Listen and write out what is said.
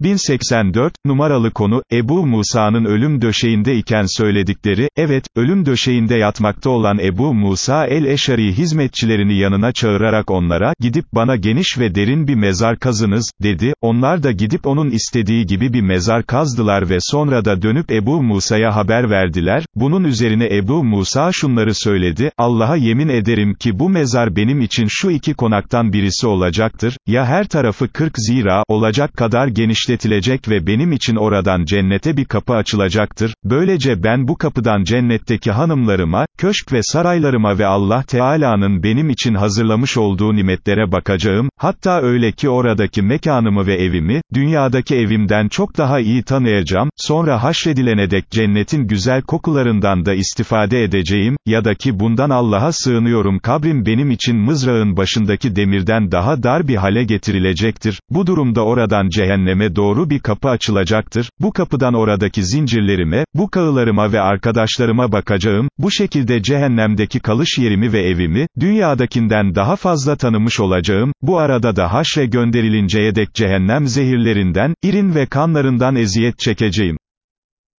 1084, numaralı konu, Ebu Musa'nın ölüm döşeğinde iken söyledikleri, evet, ölüm döşeğinde yatmakta olan Ebu Musa el-Eşari hizmetçilerini yanına çağırarak onlara, gidip bana geniş ve derin bir mezar kazınız, dedi, onlar da gidip onun istediği gibi bir mezar kazdılar ve sonra da dönüp Ebu Musa'ya haber verdiler, bunun üzerine Ebu Musa şunları söyledi, Allah'a yemin ederim ki bu mezar benim için şu iki konaktan birisi olacaktır, ya her tarafı 40 zira, olacak kadar geniştir, genişletilecek ve benim için oradan cennete bir kapı açılacaktır, böylece ben bu kapıdan cennetteki hanımlarıma, köşk ve saraylarıma ve Allah Teala'nın benim için hazırlamış olduğu nimetlere bakacağım, hatta öyle ki oradaki mekanımı ve evimi, dünyadaki evimden çok daha iyi tanıyacağım, sonra haşredilene dek cennetin güzel kokularından da istifade edeceğim, ya da ki bundan Allah'a sığınıyorum. Kabrim benim için mızrağın başındaki demirden daha dar bir hale getirilecektir, bu durumda oradan cehenneme doğru bir kapı açılacaktır, bu kapıdan oradaki zincirlerime, bu kağılarıma ve arkadaşlarıma bakacağım, bu şekilde cehennemdeki kalış yerimi ve evimi, dünyadakinden daha fazla tanımış olacağım, bu arada da haşre gönderilinceye dek cehennem zehirlerinden, irin ve kanlarından eziyet çekeceğim.